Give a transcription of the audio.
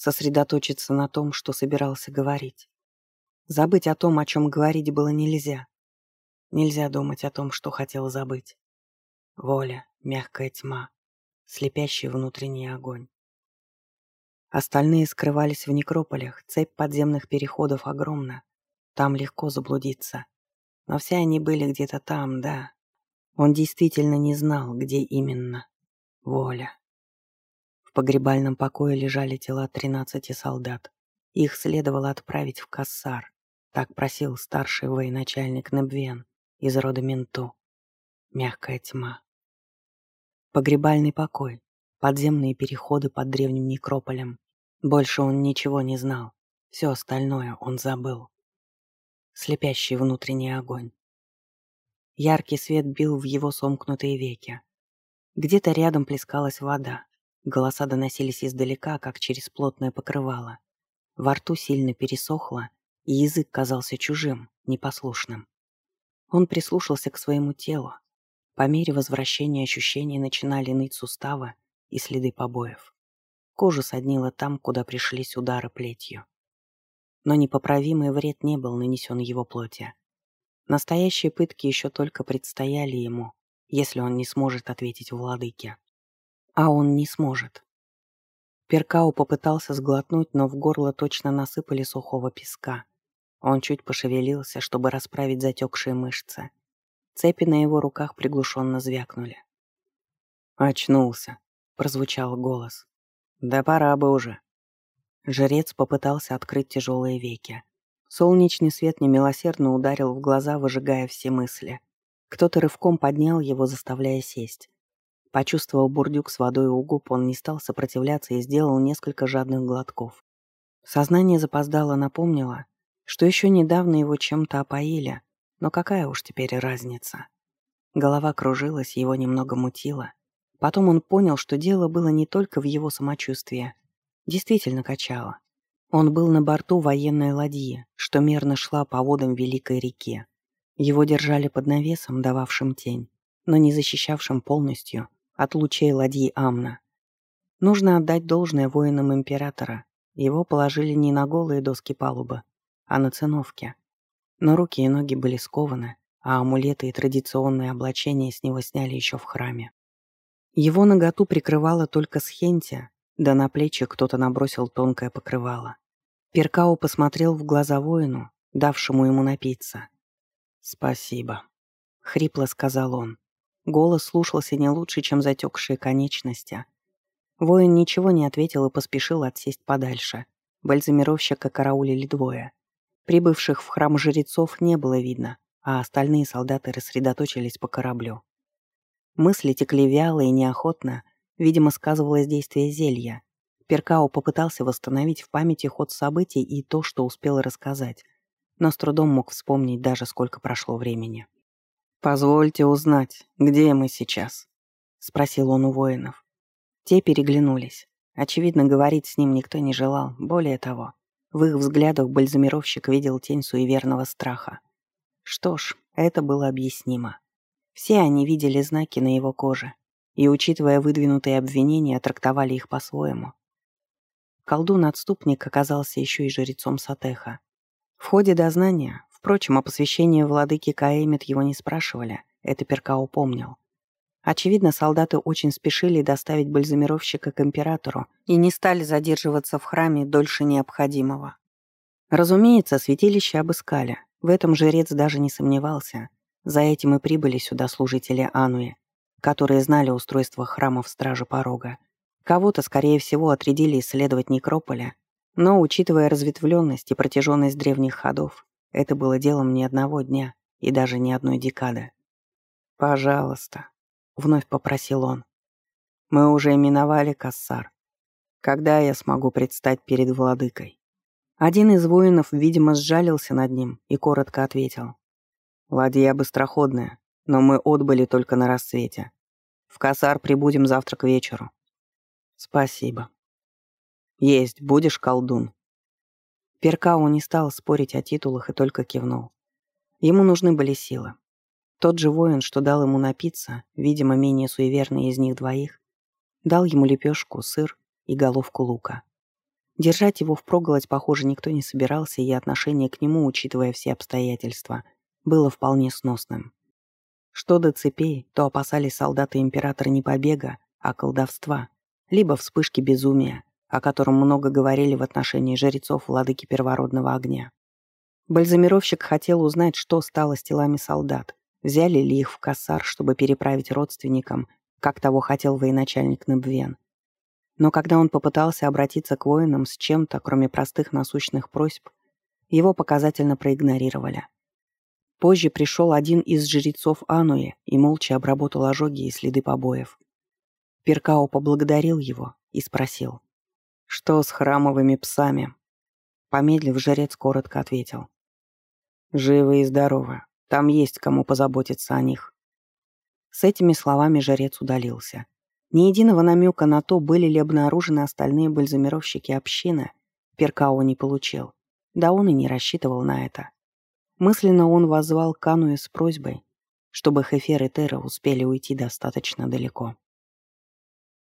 сосредоточиться на том, что собирался говорить. Забыть о том, о чем говорить было нельзя. Нельзя думать о том, что хотел забыть. Воля, мягкая тьма, слепящий внутренний огонь. Остальные скрывались в некрополях, цепь подземных переходов огромна. Там легко заблудиться. Но все они были где-то там, да. Он действительно не знал, где именно. Воля. В погребальном покое лежали тела тринадцати солдат. Их следовало отправить в Кассар. Так просил старший военачальник Небвен из рода Менту. Мягкая тьма. Погребальный покой, подземные переходы под древним некрополем. Больше он ничего не знал. Все остальное он забыл. Слепящий внутренний огонь. Яркий свет бил в его сомкнутые веки. Где-то рядом плескалась вода. Голоса доносились издалека, как через плотное покрывало. Во рту сильно пересохло, и язык казался чужим, непослушным. Он прислушался к своему телу. По мере возвращения ощущений начинали ныть суставы и следы побоев. Кожу соднило там, куда пришлись удары плетью. Но непоправимый вред не был нанесен его плоти. Настоящие пытки еще только предстояли ему, если он не сможет ответить владыке. А он не сможет. Перкау попытался сглотнуть, но в горло точно насыпали сухого песка. Он чуть пошевелился, чтобы расправить затекшие мышцы. Цепи на его руках приглушенно звякнули. «Очнулся», — прозвучал голос. «Да пора бы уже». Жрец попытался открыть тяжелые веки. Солнечный свет немилосердно ударил в глаза, выжигая все мысли. Кто-то рывком поднял его, заставляя сесть. Почувствовал бурдюк с водой у губ, он не стал сопротивляться и сделал несколько жадных глотков. Сознание запоздало напомнило, что еще недавно его чем-то опоили, но какая уж теперь разница. Голова кружилась, его немного мутило. Потом он понял, что дело было не только в его самочувствии. Действительно качало. Он был на борту военной ладьи, что мерно шла по водам Великой реки. Его держали под навесом, дававшим тень, но не защищавшим полностью от лучей ладьи Амна. Нужно отдать должное воинам Императора. Его положили не на голые доски палубы, а на циновке. Но руки и ноги были скованы, а амулеты и традиционные облачения с него сняли еще в храме. Его наготу прикрывала только схентия, да на плечи кто-то набросил тонкое покрывало. Перкао посмотрел в глаза воину, давшему ему напиться. «Спасибо», — хрипло сказал он. Голос слушался не лучше, чем затекшие конечности. Воин ничего не ответил и поспешил отсесть подальше. Бальзамировщика караулили двое. Прибывших в храм жрецов не было видно, а остальные солдаты рассредоточились по кораблю. Мысли текли вяло и неохотно, видимо, сказывалось действие зелья. Перкао попытался восстановить в памяти ход событий и то, что успел рассказать, но с трудом мог вспомнить даже, сколько прошло времени. «Позвольте узнать, где мы сейчас?» — спросил он у воинов. Те переглянулись. Очевидно, говорить с ним никто не желал, более того, в их взглядах бальзамировщик видел тень суеверного страха. Что ж, это было объяснимо. Все они видели знаки на его коже и, учитывая выдвинутые обвинения, трактовали их по-своему. Колдун-отступник оказался еще и жрецом Сатеха. В ходе дознания, впрочем, о посвящении владыки Каэмит его не спрашивали, это Перкао помнил. Очевидно, солдаты очень спешили доставить бальзамировщика к императору и не стали задерживаться в храме дольше необходимого. Разумеется, святилище обыскали. В этом жрец даже не сомневался. За этим и прибыли сюда служители Ануи, которые знали устройство храмов Стражи Порога. Кого-то, скорее всего, отрядили исследовать некрополя, но, учитывая разветвленность и протяженность древних ходов, это было делом не одного дня и даже не одной декады. «Пожалуйста», вновь попросил он. Мы уже именовали Кассар. Когда я смогу предстать перед владыкой? Один из воинов, видимо, сжалился над ним и коротко ответил. «Ладья быстроходная, но мы отбыли только на рассвете. В Кассар прибудем завтра к вечеру». «Спасибо». «Есть, будешь колдун?» Перкау не стал спорить о титулах и только кивнул. Ему нужны были силы. Тот же воин, что дал ему напиться, видимо, менее суеверный из них двоих, дал ему лепешку, сыр и головку лука. Держать его впроголодь, похоже, никто не собирался, и отношение к нему, учитывая все обстоятельства, было вполне сносным. Что до цепей, то опасались солдаты императора не побега, а колдовства, либо вспышки безумия, о котором много говорили в отношении жрецов владыки первородного огня. Бальзамировщик хотел узнать, что стало с телами солдат, взяли ли их в кассар, чтобы переправить родственникам, как того хотел военачальник Набвен. Но когда он попытался обратиться к воинам с чем-то, кроме простых насущных просьб, его показательно проигнорировали. Позже пришел один из жрецов Ануи и молча обработал ожоги и следы побоев. Перкао поблагодарил его и спросил, «Что с храмовыми псами?» Помедлив, жрец коротко ответил, «Живы и здоровы. Там есть кому позаботиться о них». С этими словами жрец удалился. Ни единого намека на то, были ли обнаружены остальные бальзамировщики общины, Перкао не получил. Да он и не рассчитывал на это. Мысленно он воззвал Кануэ с просьбой, чтобы Хефер и Тера успели уйти достаточно далеко.